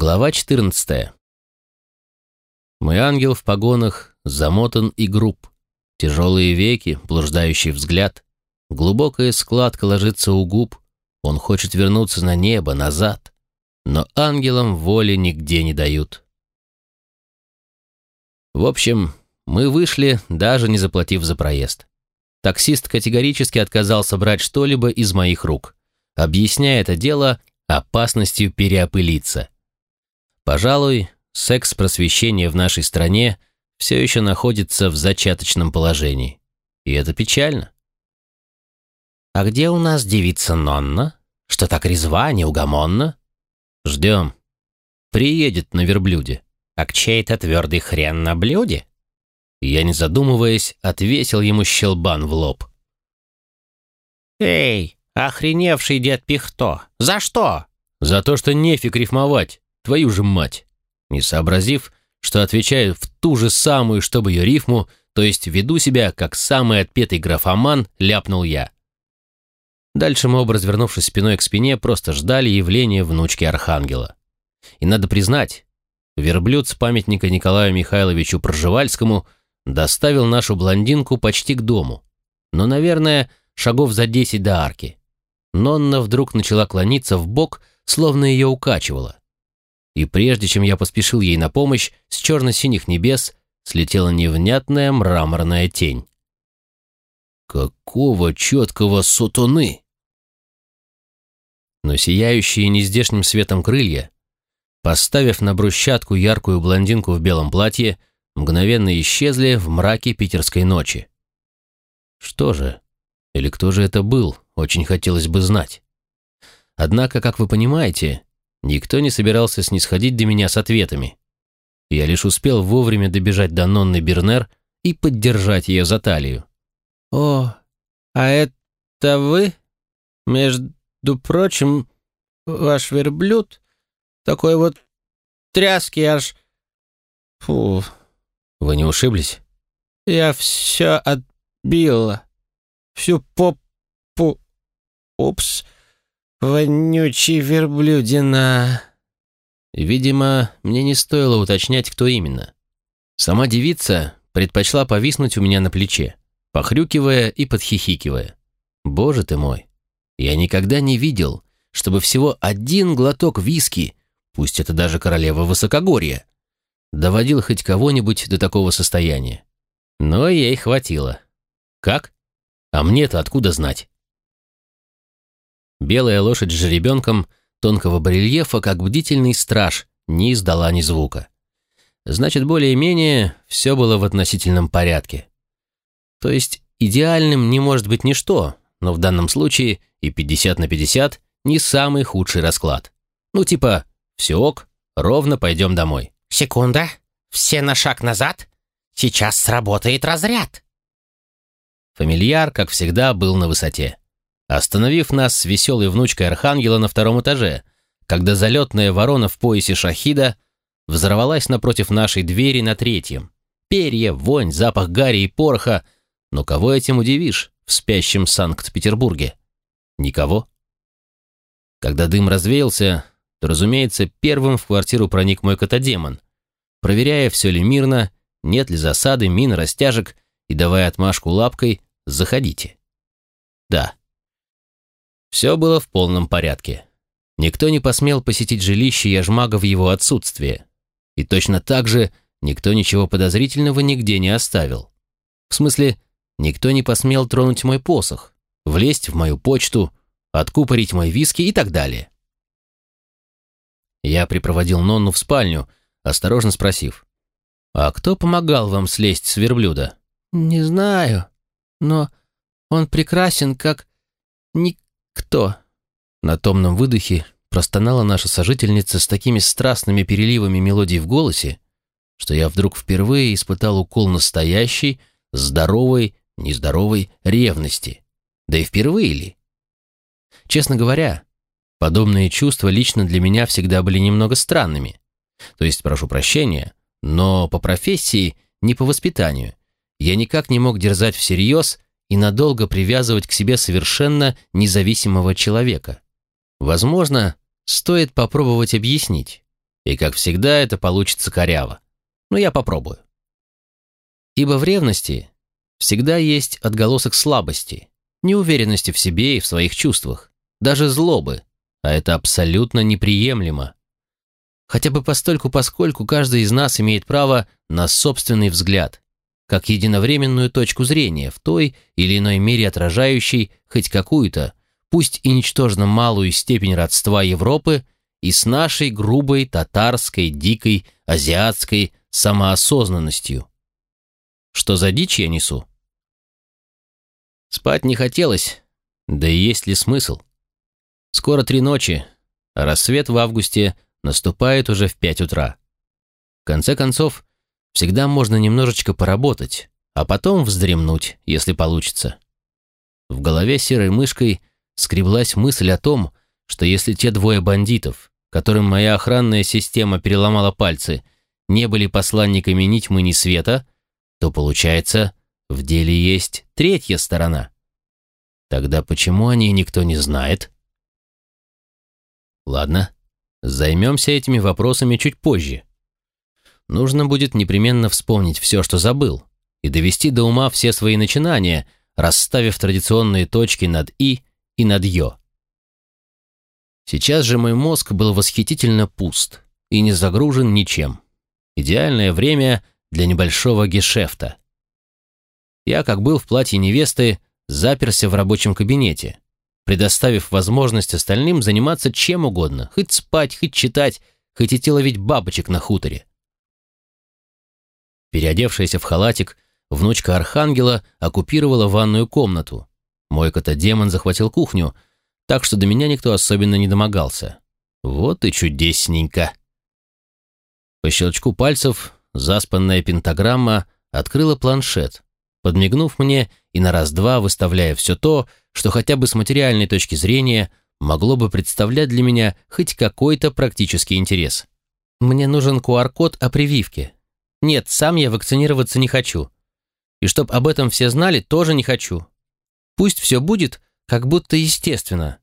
Глава 14. Мой ангел в погонах замотан и груб. Тяжелые веки, блуждающий взгляд. Глубокая складка ложится у губ. Он хочет вернуться на небо, назад. Но ангелам воли нигде не дают. В общем, мы вышли, даже не заплатив за проезд. Таксист категорически отказался брать что-либо из моих рук, объясняя это дело опасностью переопылиться. Пожалуй, секс-просвещение в нашей стране все еще находится в зачаточном положении. И это печально. «А где у нас девица Нонна? Что так резва, неугомонна?» «Ждем. Приедет на верблюде». «А к чей-то твердый хрен на блюде?» Я, не задумываясь, отвесил ему щелбан в лоб. «Эй, охреневший дед Пихто, за что?» «За то, что нефиг рифмовать. Твою же мать!» Не сообразив, что отвечаю в ту же самую, чтобы ее рифму, то есть веду себя, как самый отпетый графоман, ляпнул я. Дальше мы, развернувшись спиной к спине, просто ждали явления внучки Архангела. И надо признать, верблюд с памятника Николаю Михайловичу Проживальскому доставил нашу блондинку почти к дому. Но, наверное, шагов за десять до арки. Нонна вдруг начала клониться в бок, словно ее укачивало и прежде чем я поспешил ей на помощь, с черно-синих небес слетела невнятная мраморная тень. Какого четкого сутуны! Но сияющие нездешним светом крылья, поставив на брусчатку яркую блондинку в белом платье, мгновенно исчезли в мраке питерской ночи. Что же, или кто же это был, очень хотелось бы знать. Однако, как вы понимаете, Никто не собирался снисходить до меня с ответами. Я лишь успел вовремя добежать до Нонны Бернер и поддержать ее за талию. «О, а это вы? Между прочим, ваш верблюд такой вот тряски аж... Фу, вы не ушиблись? Я все отбила, всю попу... Упс, «Вонючий верблюдина!» Видимо, мне не стоило уточнять, кто именно. Сама девица предпочла повиснуть у меня на плече, похрюкивая и подхихикивая. Боже ты мой! Я никогда не видел, чтобы всего один глоток виски, пусть это даже королева высокогорья, доводил хоть кого-нибудь до такого состояния. Но ей хватило. Как? А мне-то откуда знать? Белая лошадь с жеребенком тонкого барельефа, как бдительный страж, не издала ни звука. Значит, более-менее все было в относительном порядке. То есть идеальным не может быть ничто, но в данном случае и 50 на 50 не самый худший расклад. Ну типа, все ок, ровно пойдем домой. Секунда, все на шаг назад, сейчас сработает разряд. Фамильяр, как всегда, был на высоте остановив нас с веселой внучкой Архангела на втором этаже, когда залетная ворона в поясе шахида взорвалась напротив нашей двери на третьем. Перья, вонь, запах гари и пороха. Но кого этим удивишь в спящем Санкт-Петербурге? Никого. Когда дым развеялся, то, разумеется, первым в квартиру проник мой котодемон, проверяя, все ли мирно, нет ли засады, мин, растяжек, и давая отмашку лапкой «Заходите». Да, все было в полном порядке. Никто не посмел посетить жилище Яжмага в его отсутствие. И точно так же никто ничего подозрительного нигде не оставил. В смысле, никто не посмел тронуть мой посох, влезть в мою почту, откупорить мой виски и так далее. Я припроводил Нонну в спальню, осторожно спросив, «А кто помогал вам слезть с верблюда?» «Не знаю, но он прекрасен, как ник «Кто?» На томном выдохе простонала наша сожительница с такими страстными переливами мелодий в голосе, что я вдруг впервые испытал укол настоящей, здоровой, нездоровой ревности. Да и впервые ли? Честно говоря, подобные чувства лично для меня всегда были немного странными. То есть, прошу прощения, но по профессии, не по воспитанию. Я никак не мог дерзать всерьез и надолго привязывать к себе совершенно независимого человека. Возможно, стоит попробовать объяснить, И, как всегда, это получится коряво. Но я попробую. Ибо в ревности всегда есть отголосок слабости, неуверенности в себе и в своих чувствах, даже злобы, а это абсолютно неприемлемо. Хотя бы постольку поскольку каждый из нас имеет право на собственный взгляд, как единовременную точку зрения в той или иной мере отражающей хоть какую-то, пусть и ничтожно малую степень родства Европы и с нашей грубой татарской, дикой, азиатской самоосознанностью. Что за дичь я несу? Спать не хотелось, да и есть ли смысл? Скоро три ночи, а рассвет в августе наступает уже в пять утра. В конце концов, всегда можно немножечко поработать, а потом вздремнуть, если получится. В голове серой мышкой скреблась мысль о том, что если те двое бандитов, которым моя охранная система переломала пальцы, не были посланниками ни тьмы, ни света, то, получается, в деле есть третья сторона. Тогда почему о ней никто не знает? Ладно, займемся этими вопросами чуть позже. Нужно будет непременно вспомнить все, что забыл, и довести до ума все свои начинания, расставив традиционные точки над «и» и над «ё». Сейчас же мой мозг был восхитительно пуст и не загружен ничем. Идеальное время для небольшого гешефта. Я, как был в платье невесты, заперся в рабочем кабинете, предоставив возможность остальным заниматься чем угодно, хоть спать, хоть читать, хоть идти ловить бабочек на хуторе. Переодевшаяся в халатик, внучка Архангела оккупировала ванную комнату. Мой кота-демон захватил кухню, так что до меня никто особенно не домогался. Вот и чудесненько. По щелчку пальцев заспанная пентаграмма открыла планшет, подмигнув мне и на раз-два выставляя все то, что хотя бы с материальной точки зрения могло бы представлять для меня хоть какой-то практический интерес. Мне нужен QR-код о прививке. Нет, сам я вакцинироваться не хочу. И чтоб об этом все знали, тоже не хочу. Пусть все будет, как будто естественно.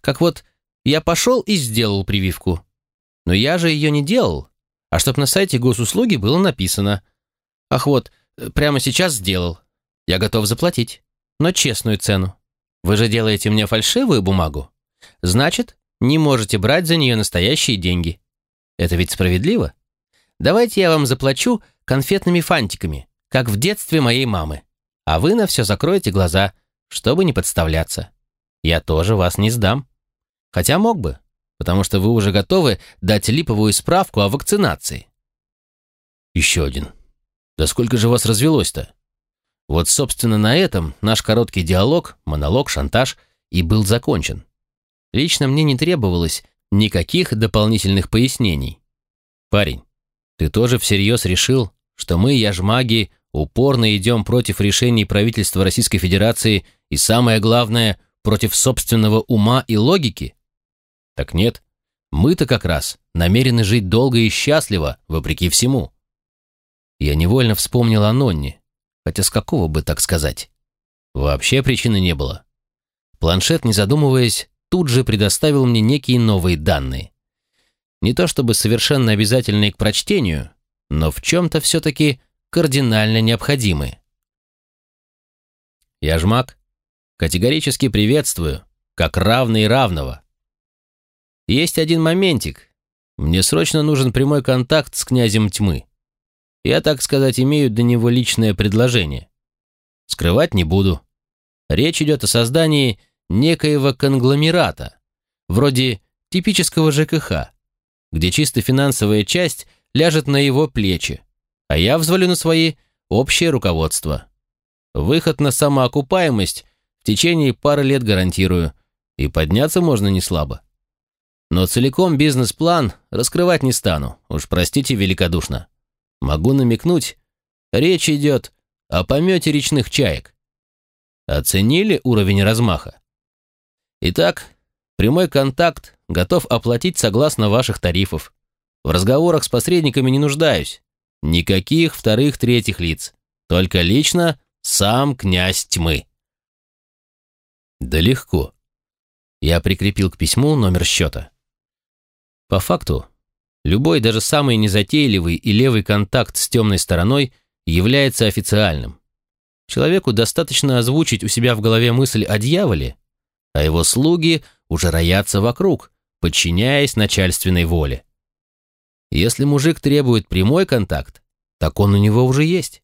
Как вот я пошел и сделал прививку. Но я же ее не делал. А чтоб на сайте госуслуги было написано. Ах вот, прямо сейчас сделал. Я готов заплатить. Но честную цену. Вы же делаете мне фальшивую бумагу. Значит, не можете брать за нее настоящие деньги. Это ведь справедливо? Давайте я вам заплачу конфетными фантиками, как в детстве моей мамы. А вы на все закроете глаза, чтобы не подставляться. Я тоже вас не сдам. Хотя мог бы, потому что вы уже готовы дать липовую справку о вакцинации. Еще один. Да сколько же вас развелось-то? Вот, собственно, на этом наш короткий диалог, монолог, шантаж и был закончен. Лично мне не требовалось никаких дополнительных пояснений. Парень, ты тоже всерьез решил, что мы, яжмаги, упорно идем против решений правительства Российской Федерации и, самое главное, против собственного ума и логики? Так нет, мы-то как раз намерены жить долго и счастливо, вопреки всему. Я невольно вспомнил о Нонне, хотя с какого бы так сказать? Вообще причины не было. Планшет, не задумываясь, тут же предоставил мне некие новые данные. Не то чтобы совершенно обязательные к прочтению, но в чем-то все-таки кардинально необходимые. Я жмак. Категорически приветствую, как равный равного. Есть один моментик. Мне срочно нужен прямой контакт с князем тьмы. Я, так сказать, имею до него личное предложение. Скрывать не буду. Речь идет о создании некоего конгломерата, вроде типического ЖКХ, где чисто финансовая часть ляжет на его плечи, а я взвалю на свои общее руководство. Выход на самоокупаемость в течение пары лет гарантирую, и подняться можно не слабо. Но целиком бизнес-план раскрывать не стану, уж простите великодушно. Могу намекнуть, речь идет о помете речных чаек. Оценили уровень размаха? Итак, прямой контакт готов оплатить согласно ваших тарифов. В разговорах с посредниками не нуждаюсь. Никаких вторых-третьих лиц. Только лично сам князь тьмы. Да легко. Я прикрепил к письму номер счета. По факту, Любой, даже самый незатейливый и левый контакт с темной стороной является официальным. Человеку достаточно озвучить у себя в голове мысль о дьяволе, а его слуги уже роятся вокруг, подчиняясь начальственной воле. Если мужик требует прямой контакт, так он у него уже есть.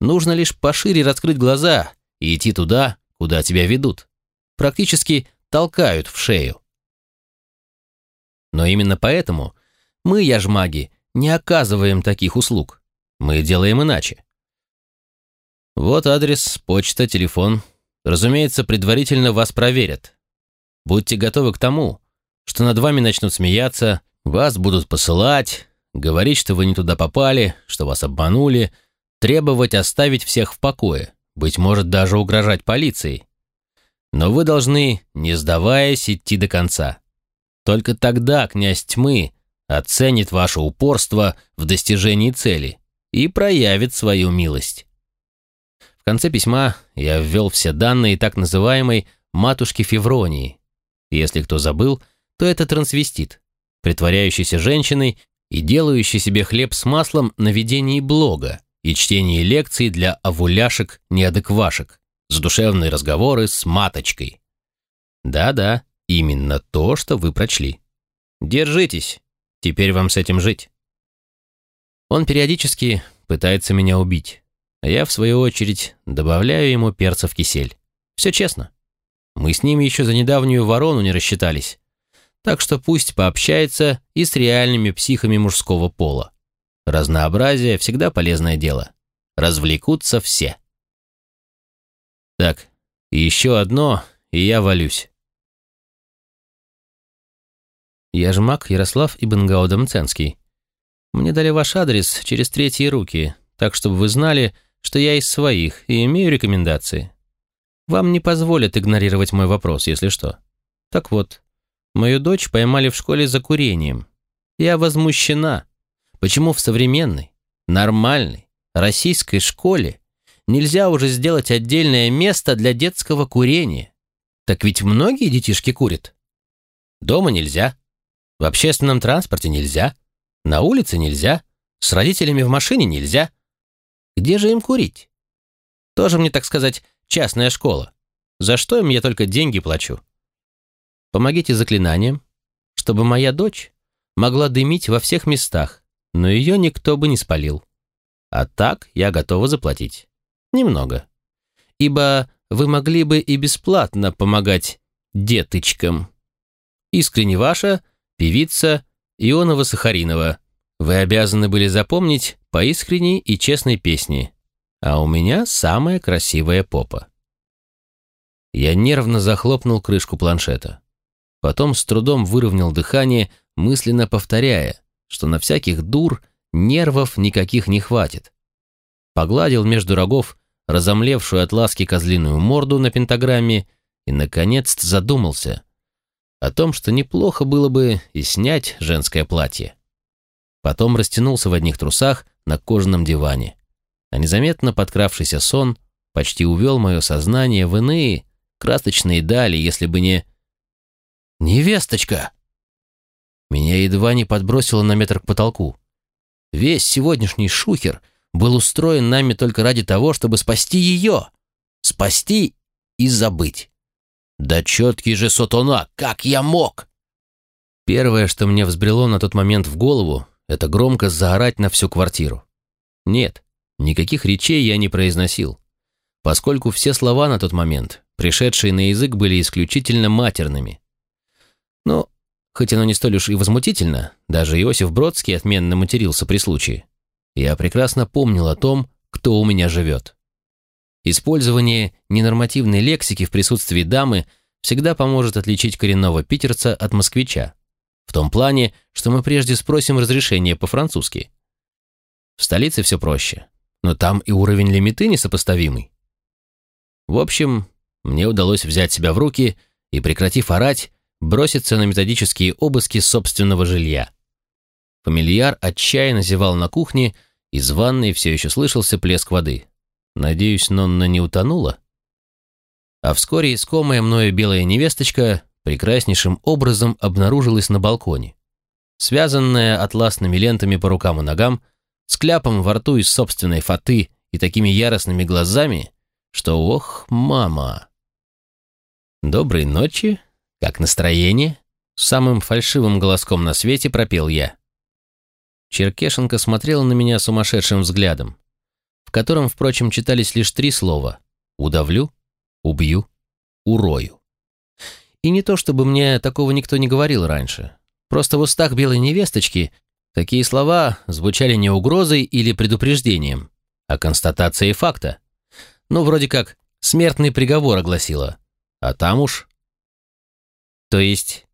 Нужно лишь пошире раскрыть глаза и идти туда, куда тебя ведут. Практически толкают в шею. Но именно поэтому мы, яжмаги, не оказываем таких услуг. Мы делаем иначе. Вот адрес, почта, телефон. Разумеется, предварительно вас проверят. Будьте готовы к тому, что над вами начнут смеяться, вас будут посылать, говорить, что вы не туда попали, что вас обманули, требовать оставить всех в покое, быть может, даже угрожать полицией. Но вы должны, не сдаваясь, идти до конца. Только тогда князь тьмы оценит ваше упорство в достижении цели и проявит свою милость. В конце письма я ввел все данные так называемой «матушки Февронии». Если кто забыл, то это трансвестит, притворяющийся женщиной и делающий себе хлеб с маслом на ведении блога и чтении лекций для овуляшек-неадеквашек, задушевные разговоры с маточкой. Да-да, именно то, что вы прочли. Держитесь, теперь вам с этим жить. Он периодически пытается меня убить, а я, в свою очередь, добавляю ему перца в кисель. Все честно. Мы с ними еще за недавнюю ворону не рассчитались, так что пусть пообщается и с реальными психами мужского пола. Разнообразие всегда полезное дело. Развлекутся все. Так, еще одно, и я валюсь. Я же маг Ярослав Ибн-Гаудам-Ценский. Мне дали ваш адрес через третьи руки, так чтобы вы знали, что я из своих и имею рекомендации. Вам не позволят игнорировать мой вопрос, если что. Так вот, Мою дочь поймали в школе за курением. Я возмущена. Почему в современной, нормальной, российской школе нельзя уже сделать отдельное место для детского курения? Так ведь многие детишки курят. Дома нельзя. В общественном транспорте нельзя. На улице нельзя. С родителями в машине нельзя. Где же им курить? Тоже мне, так сказать, частная школа. За что им я только деньги плачу? Помогите заклинанием, чтобы моя дочь могла дымить во всех местах, но ее никто бы не спалил. А так я готова заплатить. Немного. Ибо вы могли бы и бесплатно помогать деточкам. Искренне ваша, певица Ионова-Сахаринова. Вы обязаны были запомнить по искренней и честной песне. А у меня самая красивая попа. Я нервно захлопнул крышку планшета. Потом с трудом выровнял дыхание, мысленно повторяя, что на всяких дур нервов никаких не хватит. Погладил между рогов разомлевшую от ласки козлиную морду на пентаграмме и, наконец, задумался о том, что неплохо было бы и снять женское платье. Потом растянулся в одних трусах на кожаном диване, а незаметно подкравшийся сон почти увел мое сознание в иные красочные дали, если бы не «Невесточка!» Меня едва не подбросило на метр к потолку. Весь сегодняшний шухер был устроен нами только ради того, чтобы спасти ее. Спасти и забыть. Да четкий же сотона, как я мог? Первое, что мне взбрело на тот момент в голову, это громко заорать на всю квартиру. Нет, никаких речей я не произносил, поскольку все слова на тот момент, пришедшие на язык, были исключительно матерными. Но, хоть оно не столь уж и возмутительно, даже Иосиф Бродский отменно матерился при случае. Я прекрасно помнил о том, кто у меня живет. Использование ненормативной лексики в присутствии дамы всегда поможет отличить коренного питерца от москвича. В том плане, что мы прежде спросим разрешение по-французски. В столице все проще, но там и уровень лимиты несопоставимый. В общем, мне удалось взять себя в руки и, прекратив орать, броситься на методические обыски собственного жилья. Фамильяр отчаянно зевал на кухне, из ванной все еще слышался плеск воды. Надеюсь, Нонна не утонула? А вскоре искомая мною белая невесточка прекраснейшим образом обнаружилась на балконе. связанная атласными лентами по рукам и ногам, с кляпом во рту из собственной фаты и такими яростными глазами, что ох, мама. «Доброй ночи, как настроение?» Самым фальшивым голоском на свете пропел я. Черкешенко смотрела на меня сумасшедшим взглядом, в котором, впрочем, читались лишь три слова «удавлю», «убью», «урою». И не то, чтобы мне такого никто не говорил раньше. Просто в устах белой невесточки такие слова звучали не угрозой или предупреждением, а констатацией факта. Ну, вроде как смертный приговор огласила. А там уж... То есть,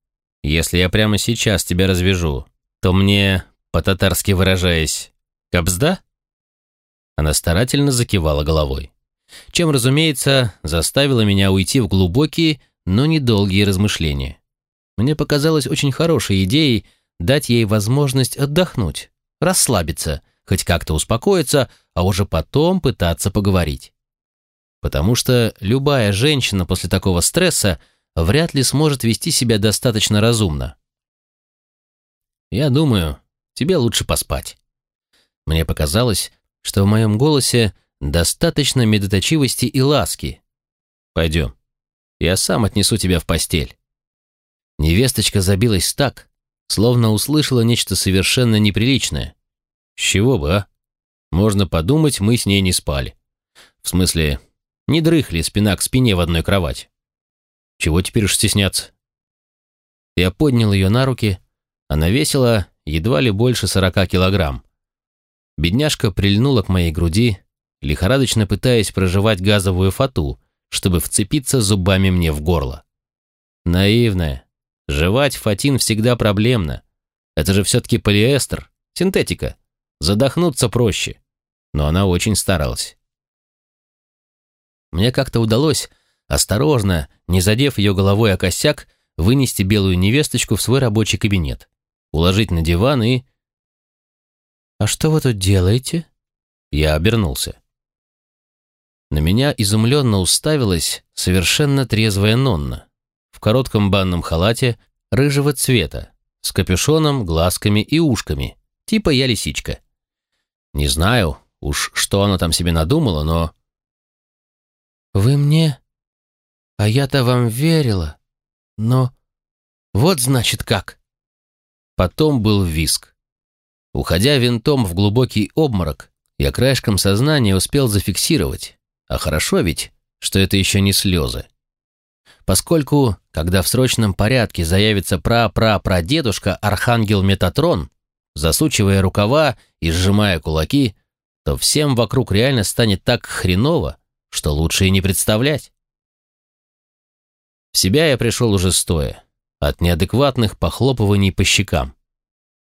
если я прямо сейчас тебя развяжу, то мне, по-татарски выражаясь, кабзда? Она старательно закивала головой. Чем, разумеется, заставила меня уйти в глубокие, но недолгие размышления. Мне показалось очень хорошей идеей дать ей возможность отдохнуть, расслабиться, хоть как-то успокоиться, а уже потом пытаться поговорить. Потому что любая женщина после такого стресса вряд ли сможет вести себя достаточно разумно. Я думаю, тебе лучше поспать. Мне показалось, что в моем голосе достаточно медоточивости и ласки. Пойдем. Я сам отнесу тебя в постель». Невесточка забилась так, словно услышала нечто совершенно неприличное. С чего бы, а? Можно подумать, мы с ней не спали. В смысле, не дрыхли спина к спине в одной кровати. Чего теперь уж стесняться? Я поднял ее на руки, она весила едва ли больше сорока килограмм. Бедняжка прильнула к моей груди, лихорадочно пытаясь проживать газовую фату, чтобы вцепиться зубами мне в горло. Наивная. Жевать фатин всегда проблемно. Это же все-таки полиэстер, синтетика. Задохнуться проще. Но она очень старалась. Мне как-то удалось, осторожно, не задев ее головой о косяк, вынести белую невесточку в свой рабочий кабинет, уложить на диван и... «А что вы тут делаете?» Я обернулся. На меня изумленно уставилась совершенно трезвая Нонна в коротком банном халате рыжего цвета, с капюшоном, глазками и ушками, типа я лисичка. Не знаю уж, что она там себе надумала, но... «Вы мне? А я-то вам верила. Но вот значит как!» Потом был виск. Уходя винтом в глубокий обморок, я краешком сознания успел зафиксировать, а хорошо ведь, что это еще не слезы. Поскольку, когда в срочном порядке заявится пра-пра-прадедушка Архангел Метатрон, засучивая рукава и сжимая кулаки, то всем вокруг реально станет так хреново, что лучше и не представлять. В себя я пришел уже стоя, от неадекватных похлопываний по щекам.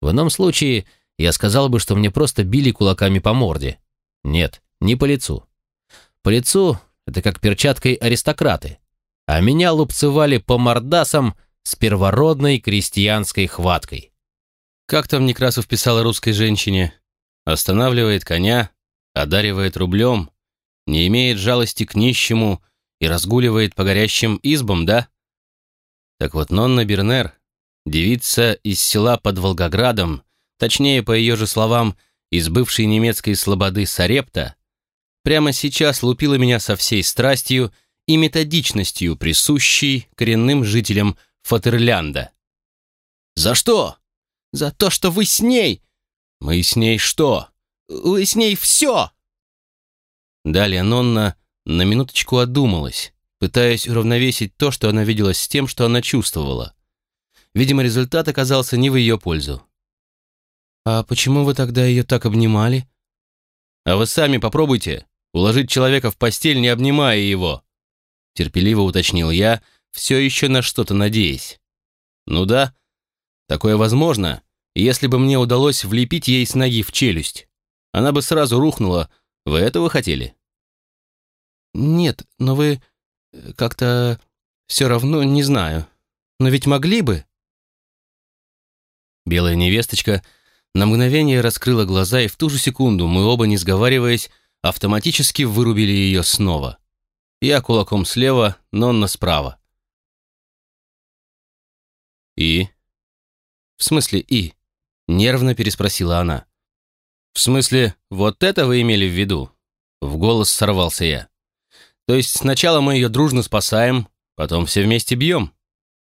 В ином случае я сказал бы, что мне просто били кулаками по морде. Нет, не по лицу. По лицу это как перчаткой аристократы, а меня лупцевали по мордасам с первородной крестьянской хваткой. Как там Некрасов писал русской женщине? Останавливает коня, одаривает рублем, не имеет жалости к нищему и разгуливает по горящим избам, да? Так вот, Нонна Бернер, девица из села под Волгоградом, точнее, по ее же словам, из бывшей немецкой слободы Сарепта, прямо сейчас лупила меня со всей страстью и методичностью, присущей коренным жителям Фатерлянда. «За что?» «За то, что вы с ней!» «Мы с ней что?» «Вы с ней все!» Далее Нонна на минуточку одумалась, пытаясь уравновесить то, что она видела с тем, что она чувствовала. Видимо, результат оказался не в ее пользу. «А почему вы тогда ее так обнимали?» «А вы сами попробуйте. Уложить человека в постель, не обнимая его. Терпеливо уточнил я, все еще на что-то надеясь. Ну да, такое возможно, если бы мне удалось влепить ей с ноги в челюсть. Она бы сразу рухнула. Вы этого хотели? Нет, но вы э, как-то все равно не знаю. Но ведь могли бы. Белая невесточка на мгновение раскрыла глаза, и в ту же секунду мы оба, не сговариваясь, автоматически вырубили ее снова. Я кулаком слева, Нонна справа. И? В смысле «и»? Нервно переспросила она. «В смысле, вот это вы имели в виду?» В голос сорвался я. «То есть сначала мы ее дружно спасаем, потом все вместе бьем?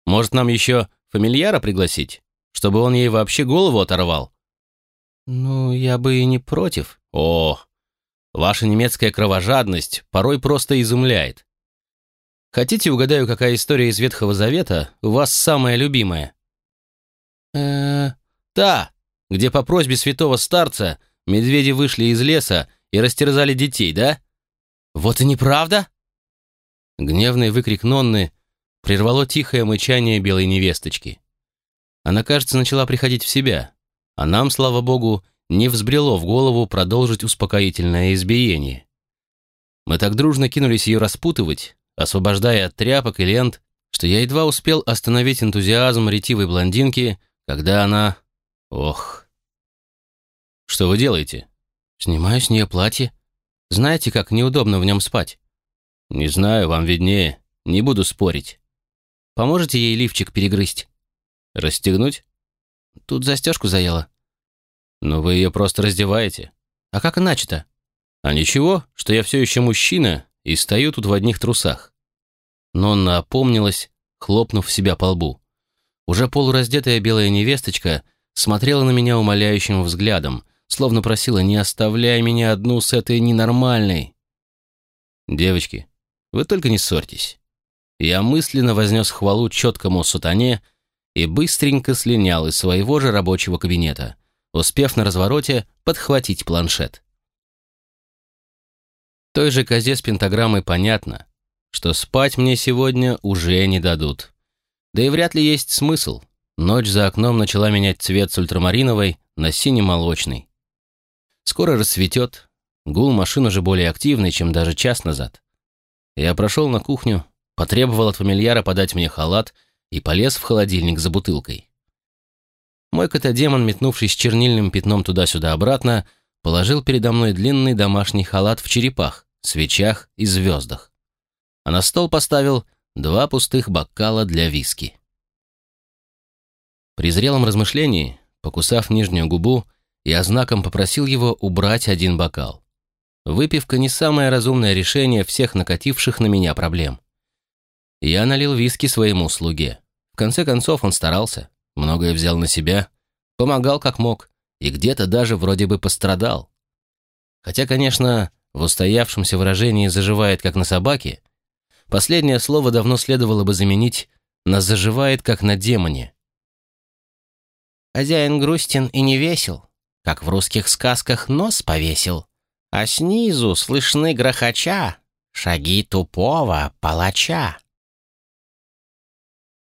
Может, нам еще фамильяра пригласить, чтобы он ей вообще голову оторвал?» «Ну, я бы и не против». «О, ваша немецкая кровожадность порой просто изумляет. Хотите, угадаю, какая история из Ветхого Завета у вас самая любимая?» э Та, где по просьбе святого старца медведи вышли из леса и растерзали детей, да? Вот и неправда?» Гневный выкрик Нонны прервало тихое мычание белой невесточки. Она, кажется, начала приходить в себя, а нам, слава богу, не взбрело в голову продолжить успокоительное избиение. Мы так дружно кинулись ее распутывать, освобождая от тряпок и лент, что я едва успел остановить энтузиазм ретивой блондинки, когда она... Ох. Что вы делаете? Снимаю с нее платье. Знаете, как неудобно в нем спать? Не знаю, вам виднее. Не буду спорить. Поможете ей лифчик перегрызть? Расстегнуть? Тут застежку заело. Но вы ее просто раздеваете. А как иначе-то? А ничего, что я все еще мужчина и стою тут в одних трусах. Нонна опомнилась, хлопнув себя по лбу. Уже полураздетая белая невесточка смотрела на меня умоляющим взглядом, словно просила «не оставляй меня одну с этой ненормальной». «Девочки, вы только не ссорьтесь». Я мысленно вознес хвалу четкому сутане и быстренько слинял из своего же рабочего кабинета, успев на развороте подхватить планшет. Той же козе с пентаграммой понятно, что спать мне сегодня уже не дадут. Да и вряд ли есть смысл. Ночь за окном начала менять цвет с ультрамариновой на сине-молочный. Скоро рассветет, гул машин уже более активный, чем даже час назад. Я прошел на кухню, потребовал от фамильяра подать мне халат и полез в холодильник за бутылкой. Мой котодемон, метнувшись чернильным пятном туда-сюда обратно, положил передо мной длинный домашний халат в черепах, свечах и звездах. А на стол поставил два пустых бокала для виски. При зрелом размышлении, покусав нижнюю губу, я знаком попросил его убрать один бокал. Выпивка не самое разумное решение всех накативших на меня проблем. Я налил виски своему слуге. В конце концов он старался, многое взял на себя, помогал как мог и где-то даже вроде бы пострадал. Хотя, конечно, в устоявшемся выражении «заживает, как на собаке», Последнее слово давно следовало бы заменить на «заживает, как на демоне». Хозяин грустен и не весел, как в русских сказках нос повесил, а снизу слышны грохоча шаги тупого палача.